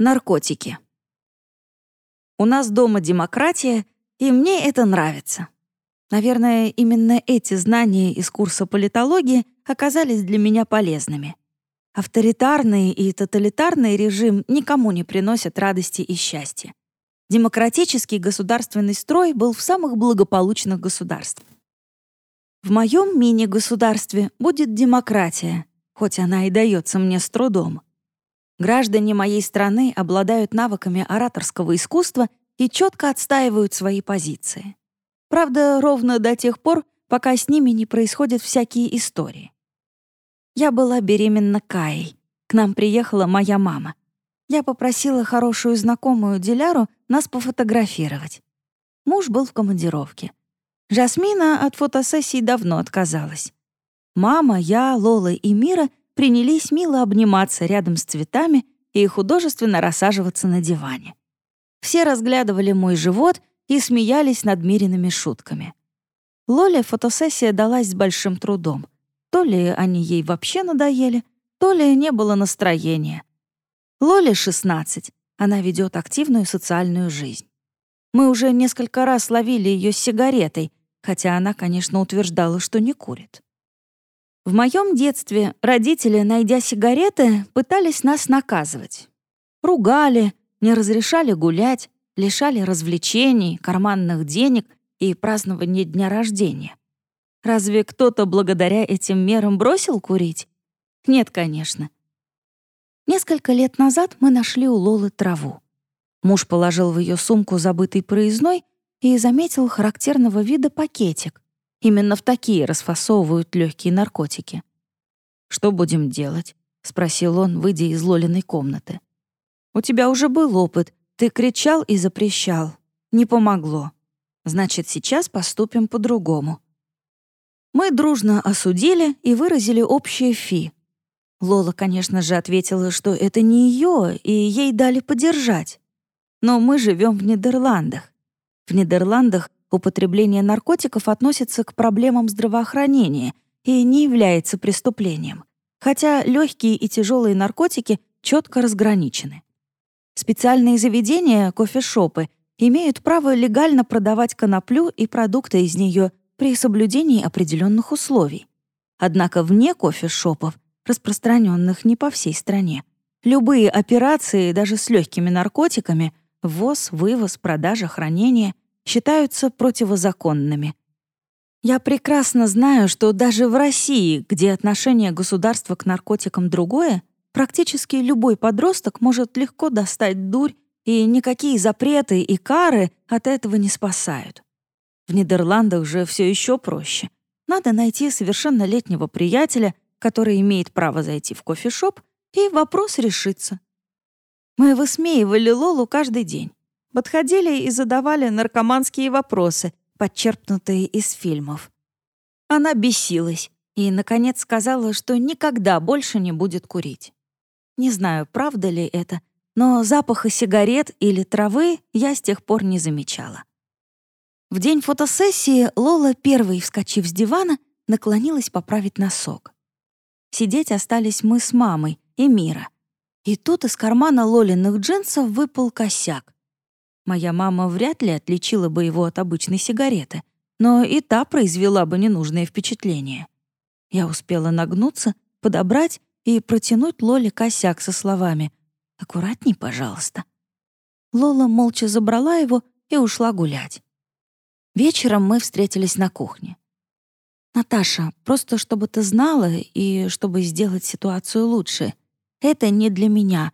Наркотики. У нас дома демократия, и мне это нравится. Наверное, именно эти знания из курса политологии оказались для меня полезными. Авторитарный и тоталитарный режим никому не приносят радости и счастья. Демократический государственный строй был в самых благополучных государствах. В моем мини-государстве будет демократия, хоть она и дается мне с трудом. Граждане моей страны обладают навыками ораторского искусства и четко отстаивают свои позиции. Правда, ровно до тех пор, пока с ними не происходят всякие истории. Я была беременна Каей. К нам приехала моя мама. Я попросила хорошую знакомую Диляру нас пофотографировать. Муж был в командировке. Жасмина от фотосессии давно отказалась. Мама, я, Лола и Мира принялись мило обниматься рядом с цветами и художественно рассаживаться на диване. Все разглядывали мой живот и смеялись над миренными шутками. Лоле фотосессия далась с большим трудом. То ли они ей вообще надоели, то ли не было настроения. Лоле 16, она ведет активную социальную жизнь. Мы уже несколько раз ловили ее с сигаретой, хотя она, конечно, утверждала, что не курит. В моем детстве родители, найдя сигареты, пытались нас наказывать. Ругали, не разрешали гулять, лишали развлечений, карманных денег и празднования дня рождения. Разве кто-то благодаря этим мерам бросил курить? Нет, конечно. Несколько лет назад мы нашли у Лолы траву. Муж положил в ее сумку забытый проездной и заметил характерного вида пакетик, Именно в такие расфасовывают легкие наркотики. «Что будем делать?» — спросил он, выйдя из Лолиной комнаты. «У тебя уже был опыт. Ты кричал и запрещал. Не помогло. Значит, сейчас поступим по-другому». Мы дружно осудили и выразили общее фи. Лола, конечно же, ответила, что это не ее, и ей дали подержать. Но мы живем в Нидерландах. В Нидерландах употребление наркотиков относится к проблемам здравоохранения и не является преступлением, хотя легкие и тяжелые наркотики четко разграничены. Специальные заведения, кофешопы, имеют право легально продавать коноплю и продукты из нее при соблюдении определенных условий. Однако вне кофешопов, распространенных не по всей стране, любые операции, даже с легкими наркотиками, ввоз, вывоз, продажа, хранение — считаются противозаконными. Я прекрасно знаю, что даже в России, где отношение государства к наркотикам другое, практически любой подросток может легко достать дурь, и никакие запреты и кары от этого не спасают. В Нидерландах же все еще проще. Надо найти совершеннолетнего приятеля, который имеет право зайти в кофешоп, и вопрос решится. Мы высмеивали Лолу каждый день подходили и задавали наркоманские вопросы, подчерпнутые из фильмов. Она бесилась и, наконец, сказала, что никогда больше не будет курить. Не знаю, правда ли это, но запаха сигарет или травы я с тех пор не замечала. В день фотосессии Лола, первой вскочив с дивана, наклонилась поправить носок. Сидеть остались мы с мамой и Мира. И тут из кармана Лолиных джинсов выпал косяк. Моя мама вряд ли отличила бы его от обычной сигареты, но и та произвела бы ненужное впечатление. Я успела нагнуться, подобрать и протянуть Лоле косяк со словами «Аккуратней, пожалуйста». Лола молча забрала его и ушла гулять. Вечером мы встретились на кухне. «Наташа, просто чтобы ты знала и чтобы сделать ситуацию лучше, это не для меня,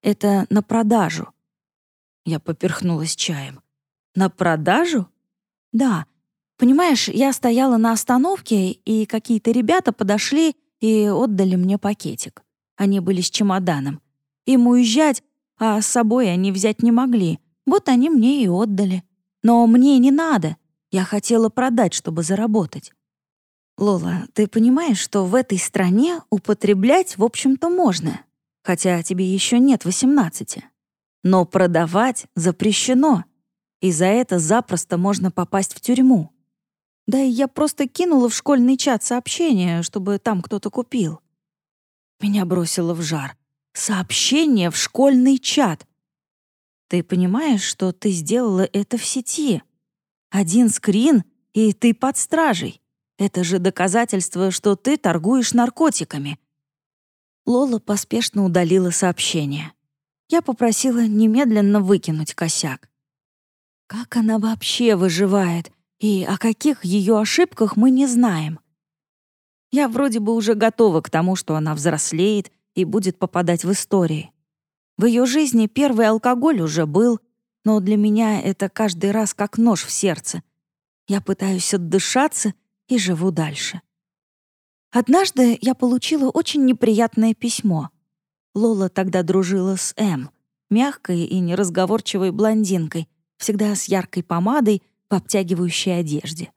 это на продажу. Я поперхнулась чаем. «На продажу?» «Да. Понимаешь, я стояла на остановке, и какие-то ребята подошли и отдали мне пакетик. Они были с чемоданом. Им уезжать, а с собой они взять не могли. Вот они мне и отдали. Но мне не надо. Я хотела продать, чтобы заработать. Лола, ты понимаешь, что в этой стране употреблять, в общем-то, можно, хотя тебе еще нет восемнадцати. Но продавать запрещено, и за это запросто можно попасть в тюрьму. Да и я просто кинула в школьный чат сообщение, чтобы там кто-то купил. Меня бросило в жар. Сообщение в школьный чат. Ты понимаешь, что ты сделала это в сети? Один скрин, и ты под стражей. Это же доказательство, что ты торгуешь наркотиками. Лола поспешно удалила сообщение. Я попросила немедленно выкинуть косяк. Как она вообще выживает? И о каких ее ошибках мы не знаем. Я вроде бы уже готова к тому, что она взрослеет и будет попадать в истории. В ее жизни первый алкоголь уже был, но для меня это каждый раз как нож в сердце. Я пытаюсь отдышаться и живу дальше. Однажды я получила очень неприятное письмо. Лола тогда дружила с М, мягкой и неразговорчивой блондинкой, всегда с яркой помадой в обтягивающей одежде.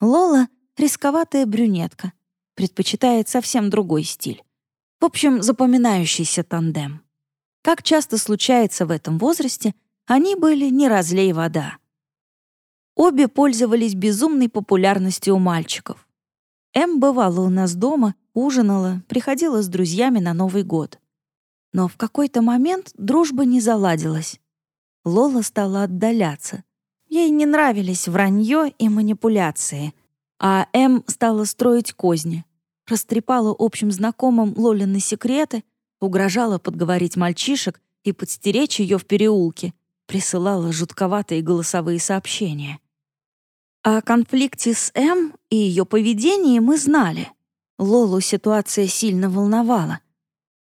Лола — рисковатая брюнетка, предпочитает совсем другой стиль. В общем, запоминающийся тандем. Как часто случается в этом возрасте, они были не разлей вода. Обе пользовались безумной популярностью у мальчиков. Эм бывала у нас дома, ужинала, приходила с друзьями на Новый год. Но в какой-то момент дружба не заладилась. Лола стала отдаляться. Ей не нравились вранье и манипуляции, а Эм стала строить козни. Растрепала общим знакомым Лолины секреты, угрожала подговорить мальчишек и подстеречь ее в переулке, присылала жутковатые голосовые сообщения. О конфликте с Эм и ее поведении мы знали. Лолу ситуация сильно волновала.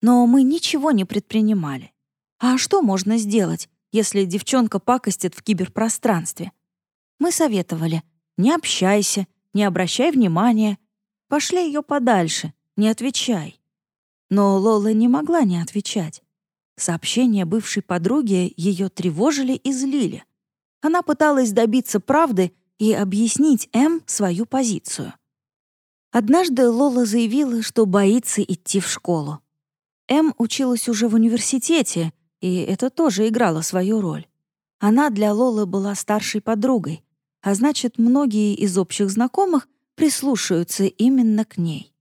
Но мы ничего не предпринимали. А что можно сделать, если девчонка пакостит в киберпространстве? Мы советовали «не общайся», «не обращай внимания», «пошли ее подальше», «не отвечай». Но Лола не могла не отвечать. Сообщения бывшей подруги ее тревожили и злили. Она пыталась добиться правды и объяснить М свою позицию. Однажды Лола заявила, что боится идти в школу. М училась уже в университете, и это тоже играло свою роль. Она для Лолы была старшей подругой, а значит, многие из общих знакомых прислушаются именно к ней.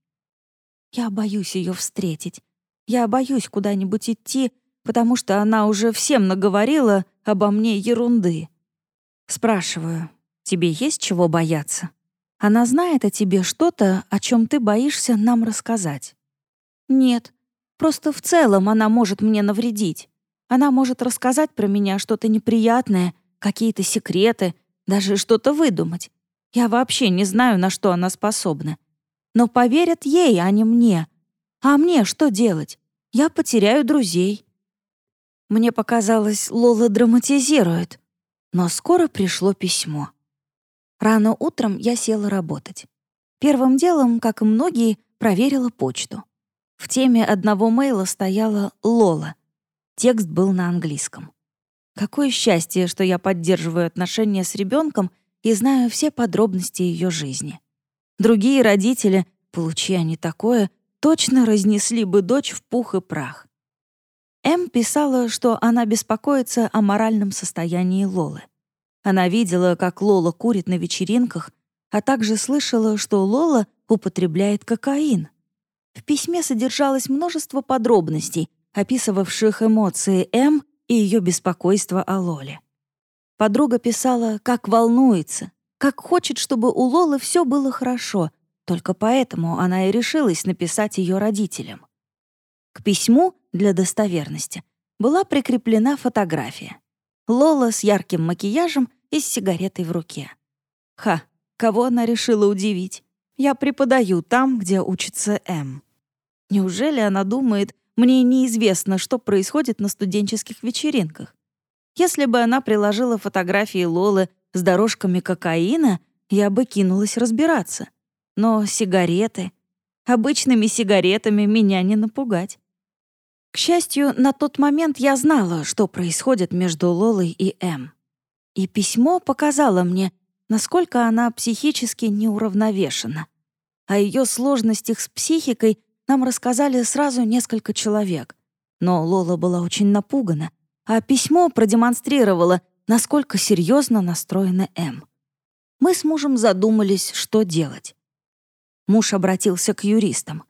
Я боюсь ее встретить. Я боюсь куда-нибудь идти, потому что она уже всем наговорила обо мне ерунды. Спрашиваю, тебе есть чего бояться? Она знает о тебе что-то, о чем ты боишься нам рассказать? Нет, просто в целом она может мне навредить. Она может рассказать про меня что-то неприятное, какие-то секреты, даже что-то выдумать. Я вообще не знаю, на что она способна. Но поверят ей, а не мне. А мне что делать? Я потеряю друзей. Мне показалось, Лола драматизирует. Но скоро пришло письмо. Рано утром я села работать. Первым делом, как и многие, проверила почту. В теме одного мейла стояла «Лола». Текст был на английском. Какое счастье, что я поддерживаю отношения с ребенком и знаю все подробности ее жизни. Другие родители, получи они такое, точно разнесли бы дочь в пух и прах. М писала, что она беспокоится о моральном состоянии Лолы. Она видела, как Лола курит на вечеринках, а также слышала, что Лола употребляет кокаин. В письме содержалось множество подробностей, описывавших эмоции М и ее беспокойство о Лоле. Подруга писала, как волнуется, как хочет, чтобы у Лолы все было хорошо, только поэтому она и решилась написать ее родителям. К письму для достоверности была прикреплена фотография. Лола с ярким макияжем и с сигаретой в руке. Ха, кого она решила удивить? Я преподаю там, где учится М. Неужели она думает, мне неизвестно, что происходит на студенческих вечеринках? Если бы она приложила фотографии Лолы с дорожками кокаина, я бы кинулась разбираться. Но сигареты... Обычными сигаретами меня не напугать. К счастью, на тот момент я знала, что происходит между Лолой и М. И письмо показало мне, насколько она психически неуравновешена. О ее сложностях с психикой нам рассказали сразу несколько человек. Но Лола была очень напугана, а письмо продемонстрировало, насколько серьезно настроена М. Мы с мужем задумались, что делать. Муж обратился к юристам.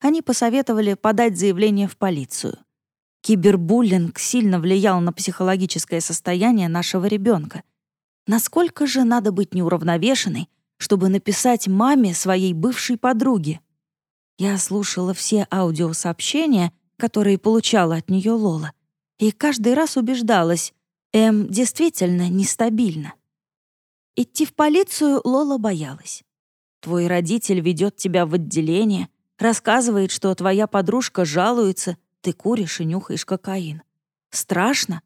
Они посоветовали подать заявление в полицию. Кибербуллинг сильно влиял на психологическое состояние нашего ребенка. Насколько же надо быть неуравновешенной, чтобы написать маме своей бывшей подруге? Я слушала все аудиосообщения, которые получала от нее Лола, и каждый раз убеждалась, М действительно нестабильна. Идти в полицию Лола боялась. Твой родитель ведет тебя в отделение, рассказывает, что твоя подружка жалуется, ты куришь и нюхаешь кокаин. Страшно.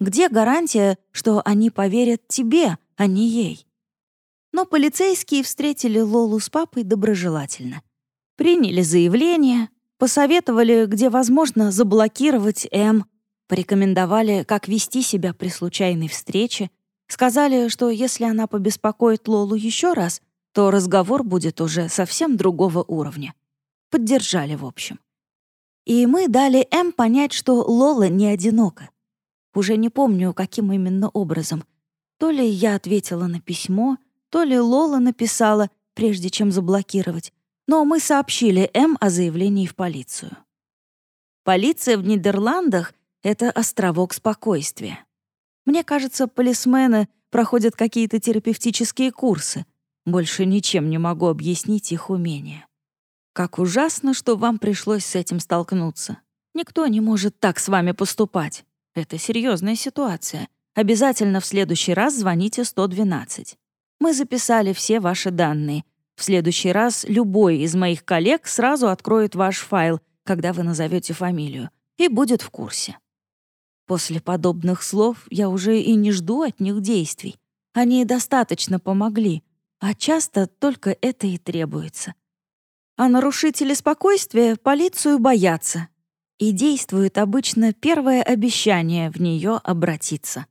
Где гарантия, что они поверят тебе, а не ей? Но полицейские встретили Лолу с папой доброжелательно. Приняли заявление, посоветовали, где возможно заблокировать М, порекомендовали, как вести себя при случайной встрече, сказали, что если она побеспокоит Лолу еще раз, то разговор будет уже совсем другого уровня. Поддержали, в общем. И мы дали М понять, что Лола не одинока. Уже не помню, каким именно образом. То ли я ответила на письмо, то ли Лола написала, прежде чем заблокировать. Но мы сообщили М о заявлении в полицию. Полиция в Нидерландах — это островок спокойствия. Мне кажется, полисмены проходят какие-то терапевтические курсы. Больше ничем не могу объяснить их умения. Как ужасно, что вам пришлось с этим столкнуться. Никто не может так с вами поступать. Это серьезная ситуация. Обязательно в следующий раз звоните 112. Мы записали все ваши данные. В следующий раз любой из моих коллег сразу откроет ваш файл, когда вы назовете фамилию, и будет в курсе. После подобных слов я уже и не жду от них действий. Они достаточно помогли, а часто только это и требуется. А нарушители спокойствия полицию боятся. И действует обычно первое обещание в нее обратиться.